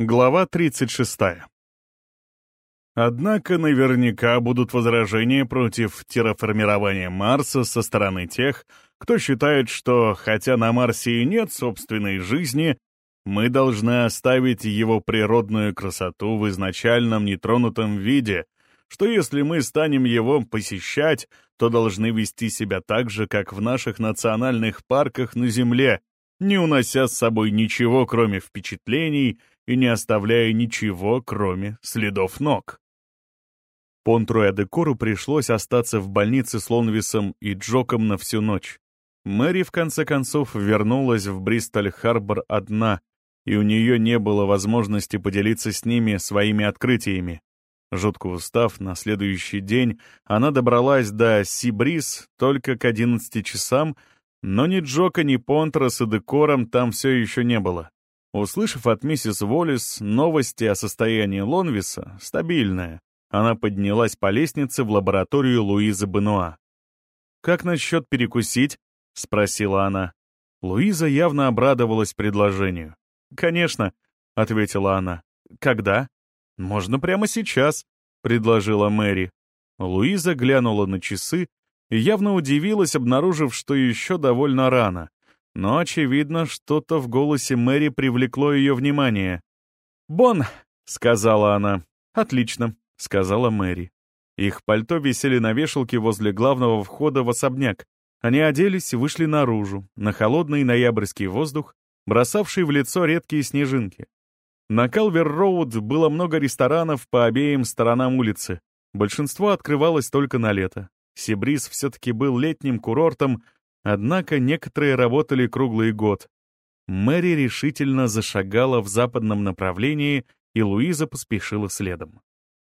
Глава 36. Однако наверняка будут возражения против терраформирования Марса со стороны тех, кто считает, что, хотя на Марсе и нет собственной жизни, мы должны оставить его природную красоту в изначальном нетронутом виде, что если мы станем его посещать, то должны вести себя так же, как в наших национальных парках на Земле, не унося с собой ничего, кроме впечатлений — и не оставляя ничего, кроме следов ног. Понтру и Адекору пришлось остаться в больнице с Лонвисом и Джоком на всю ночь. Мэри, в конце концов, вернулась в Бристоль-Харбор одна, и у нее не было возможности поделиться с ними своими открытиями. Жутко устав, на следующий день она добралась до Сибрис только к 11 часам, но ни Джока, ни Понтра с Эдекором там все еще не было. Услышав от миссис Уоллес новости о состоянии Лонвиса, стабильная, она поднялась по лестнице в лабораторию Луизы Бенуа. «Как насчет перекусить?» — спросила она. Луиза явно обрадовалась предложению. «Конечно», — ответила она. «Когда?» «Можно прямо сейчас», — предложила Мэри. Луиза глянула на часы и явно удивилась, обнаружив, что еще довольно рано. Но, очевидно, что-то в голосе Мэри привлекло ее внимание. «Бон!» — сказала она. «Отлично», — сказала Мэри. Их пальто висели на вешалке возле главного входа в особняк. Они оделись и вышли наружу, на холодный ноябрьский воздух, бросавший в лицо редкие снежинки. На Калвер-Роуд было много ресторанов по обеим сторонам улицы. Большинство открывалось только на лето. Сибрис все-таки был летним курортом, Однако некоторые работали круглый год. Мэри решительно зашагала в западном направлении, и Луиза поспешила следом.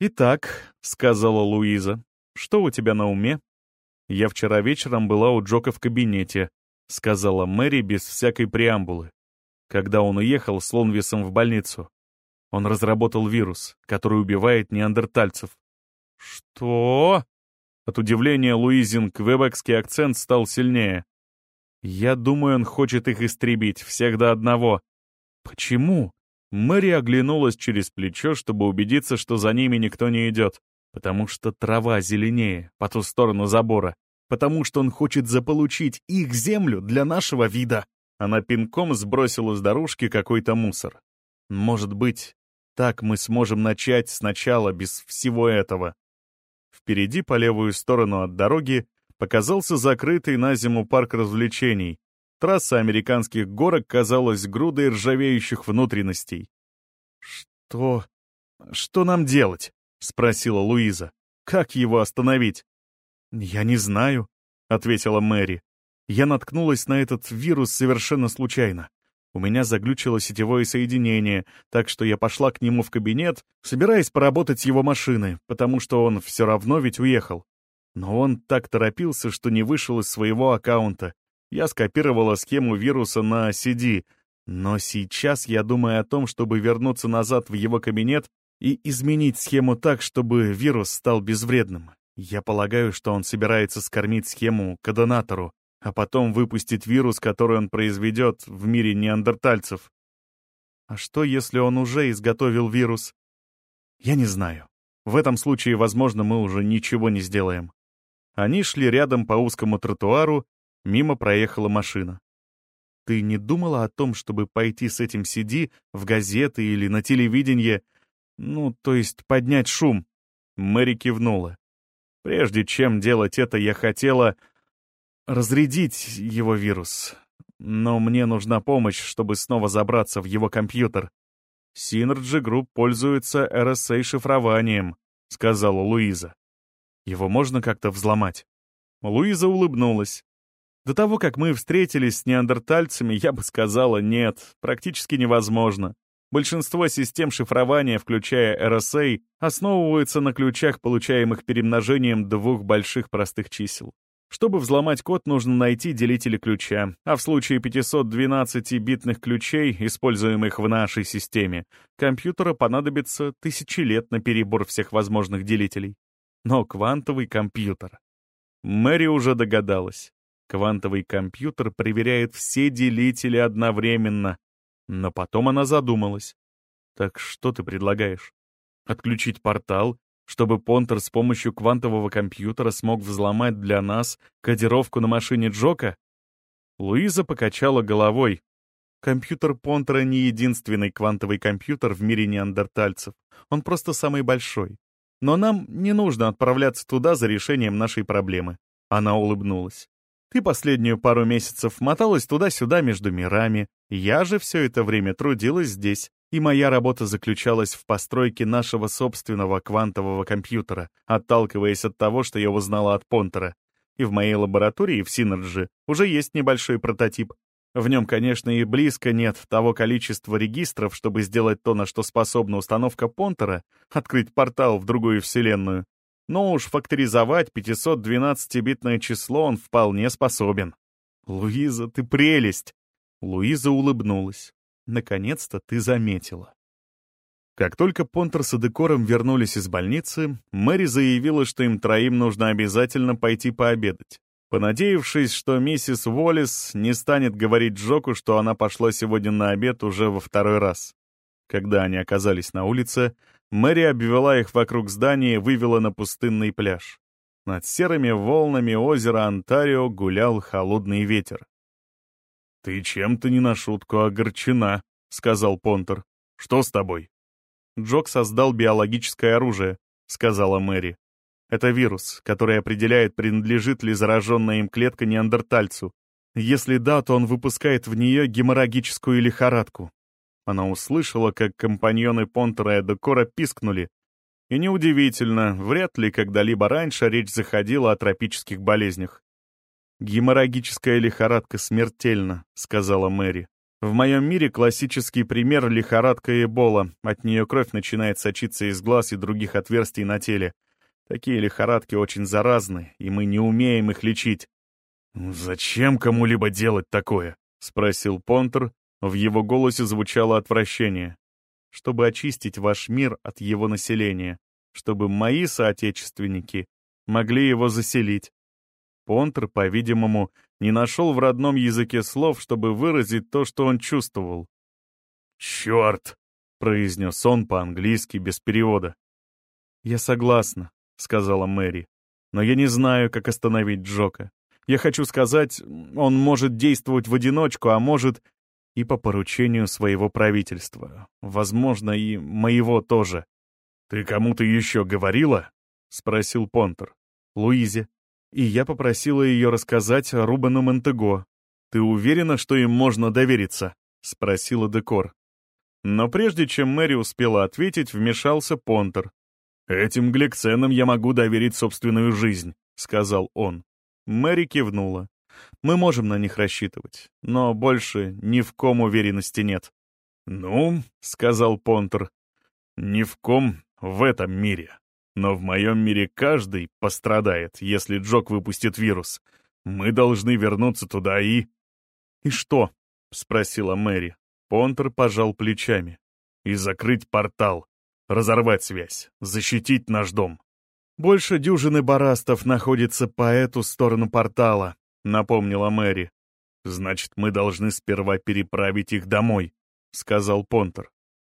«Итак», — сказала Луиза, — «что у тебя на уме?» «Я вчера вечером была у Джока в кабинете», — сказала Мэри без всякой преамбулы. Когда он уехал с Лонвисом в больницу. Он разработал вирус, который убивает неандертальцев. «Что?» От удивления Луизин квебекский акцент стал сильнее. «Я думаю, он хочет их истребить, всех до одного». «Почему?» Мэри оглянулась через плечо, чтобы убедиться, что за ними никто не идет. Потому что трава зеленее, по ту сторону забора. Потому что он хочет заполучить их землю для нашего вида. Она пинком сбросила с дорожки какой-то мусор. Может быть, так мы сможем начать сначала без всего этого. Впереди, по левую сторону от дороги, показался закрытый на зиму парк развлечений. Трасса американских горок казалась грудой ржавеющих внутренностей. «Что... что нам делать?» — спросила Луиза. «Как его остановить?» «Я не знаю», — ответила Мэри. «Я наткнулась на этот вирус совершенно случайно. У меня заглючило сетевое соединение, так что я пошла к нему в кабинет, собираясь поработать с его машины, потому что он все равно ведь уехал. Но он так торопился, что не вышел из своего аккаунта. Я скопировала схему вируса на CD, но сейчас я думаю о том, чтобы вернуться назад в его кабинет и изменить схему так, чтобы вирус стал безвредным. Я полагаю, что он собирается скормить схему кодонатору, а потом выпустить вирус, который он произведет в мире неандертальцев. А что, если он уже изготовил вирус? Я не знаю. В этом случае, возможно, мы уже ничего не сделаем. Они шли рядом по узкому тротуару, мимо проехала машина. Ты не думала о том, чтобы пойти с этим CD в газеты или на телевидение, ну, то есть поднять шум? Мэри кивнула. Прежде чем делать это, я хотела разрядить его вирус. Но мне нужна помощь, чтобы снова забраться в его компьютер. Synergy Group пользуется RSA-шифрованием, сказала Луиза. Его можно как-то взломать. Луиза улыбнулась. До того, как мы встретились с неандертальцами, я бы сказала, нет, практически невозможно. Большинство систем шифрования, включая RSA, основываются на ключах, получаемых перемножением двух больших простых чисел. Чтобы взломать код, нужно найти делители ключа, а в случае 512-битных ключей, используемых в нашей системе, компьютера понадобится тысячи лет на перебор всех возможных делителей. Но квантовый компьютер... Мэри уже догадалась. Квантовый компьютер проверяет все делители одновременно. Но потом она задумалась. Так что ты предлагаешь? Отключить портал, чтобы Понтер с помощью квантового компьютера смог взломать для нас кодировку на машине Джока? Луиза покачала головой. Компьютер Понтера не единственный квантовый компьютер в мире неандертальцев. Он просто самый большой. Но нам не нужно отправляться туда за решением нашей проблемы. Она улыбнулась. Ты последнюю пару месяцев моталась туда-сюда между мирами. Я же все это время трудилась здесь. И моя работа заключалась в постройке нашего собственного квантового компьютера, отталкиваясь от того, что я узнала от Понтера. И в моей лаборатории в Синерджи уже есть небольшой прототип. В нем, конечно, и близко нет того количества регистров, чтобы сделать то, на что способна установка Понтера, открыть портал в другую вселенную. Но уж факторизовать 512-битное число он вполне способен. «Луиза, ты прелесть!» Луиза улыбнулась. «Наконец-то ты заметила». Как только Понтер с Адекором вернулись из больницы, Мэри заявила, что им троим нужно обязательно пойти пообедать. Понадеявшись, что миссис Уоллес не станет говорить Джоку, что она пошла сегодня на обед уже во второй раз. Когда они оказались на улице, Мэри обвела их вокруг здания и вывела на пустынный пляж. Над серыми волнами озера Онтарио гулял холодный ветер. «Ты чем-то не на шутку огорчена», — сказал Понтер. «Что с тобой?» «Джок создал биологическое оружие», — сказала Мэри. Это вирус, который определяет, принадлежит ли зараженная им клетка неандертальцу. Если да, то он выпускает в нее геморрагическую лихорадку. Она услышала, как компаньоны Понтера и Эдекора пискнули. И неудивительно, вряд ли когда-либо раньше речь заходила о тропических болезнях. «Геморрагическая лихорадка смертельна», — сказала Мэри. «В моем мире классический пример — лихорадка Эбола. От нее кровь начинает сочиться из глаз и других отверстий на теле. Такие лихорадки очень заразны, и мы не умеем их лечить. «Зачем кому-либо делать такое?» — спросил Понтер. В его голосе звучало отвращение. «Чтобы очистить ваш мир от его населения, чтобы мои соотечественники могли его заселить». Понтер, по-видимому, не нашел в родном языке слов, чтобы выразить то, что он чувствовал. «Черт!» — произнес он по-английски без перевода. «Я согласна», — сказала Мэри. «Но я не знаю, как остановить Джока. Я хочу сказать, он может действовать в одиночку, а может и по поручению своего правительства. Возможно, и моего тоже». «Ты кому-то еще говорила?» — спросил Понтер. «Луизе. И я попросила ее рассказать Рубану Монтего. Ты уверена, что им можно довериться?» — спросила Декор. Но прежде чем Мэри успела ответить, вмешался Понтер. «Этим гликценам я могу доверить собственную жизнь», — сказал он. Мэри кивнула. «Мы можем на них рассчитывать, но больше ни в ком уверенности нет». «Ну», — сказал Понтер, — «ни в ком в этом мире. Но в моем мире каждый пострадает, если Джок выпустит вирус. Мы должны вернуться туда и...» «И что?» — спросила Мэри. Понтер пожал плечами. «И закрыть портал разорвать связь, защитить наш дом. Больше дюжины барастов находится по эту сторону портала, напомнила Мэри. Значит, мы должны сперва переправить их домой, сказал Понтер.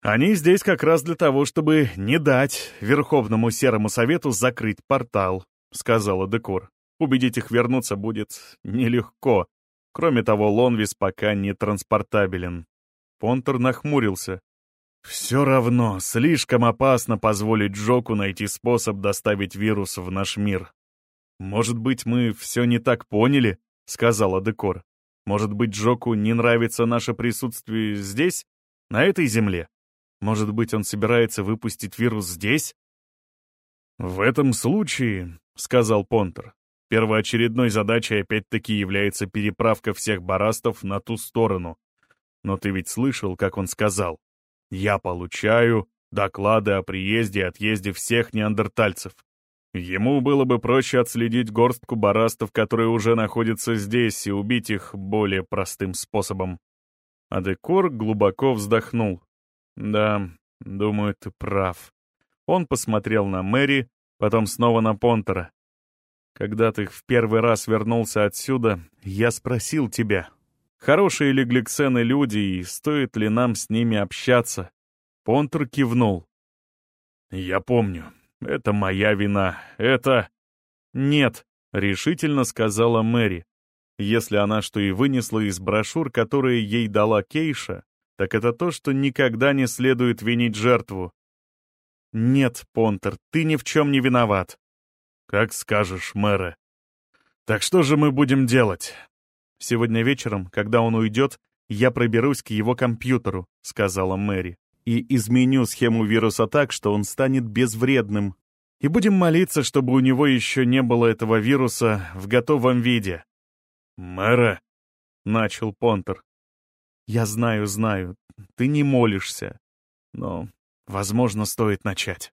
Они здесь как раз для того, чтобы не дать Верховному Серому Совету закрыть портал, сказала Декор. Убедить их вернуться будет нелегко. Кроме того, Лонвис пока не транспортабелен. Понтер нахмурился. Все равно, слишком опасно позволить Джоку найти способ доставить вирус в наш мир. «Может быть, мы все не так поняли?» — сказала Декор. «Может быть, Джоку не нравится наше присутствие здесь, на этой земле? Может быть, он собирается выпустить вирус здесь?» «В этом случае», — сказал Понтер, — «первоочередной задачей опять-таки является переправка всех барастов на ту сторону. Но ты ведь слышал, как он сказал? Я получаю доклады о приезде и отъезде всех неандертальцев. Ему было бы проще отследить горстку барастов, которые уже находятся здесь, и убить их более простым способом. Адекор глубоко вздохнул. «Да, думаю, ты прав». Он посмотрел на Мэри, потом снова на Понтера. «Когда ты в первый раз вернулся отсюда, я спросил тебя, Хорошие ли гликсены люди и стоит ли нам с ними общаться? Понтер кивнул. «Я помню. Это моя вина. Это...» «Нет», — решительно сказала Мэри. Если она что и вынесла из брошюр, которые ей дала Кейша, так это то, что никогда не следует винить жертву. «Нет, Понтер, ты ни в чем не виноват». «Как скажешь, мэра. Так что же мы будем делать?» «Сегодня вечером, когда он уйдет, я проберусь к его компьютеру», — сказала Мэри, «и изменю схему вируса так, что он станет безвредным. И будем молиться, чтобы у него еще не было этого вируса в готовом виде». «Мэра», — начал Понтер. «Я знаю, знаю, ты не молишься, но, возможно, стоит начать».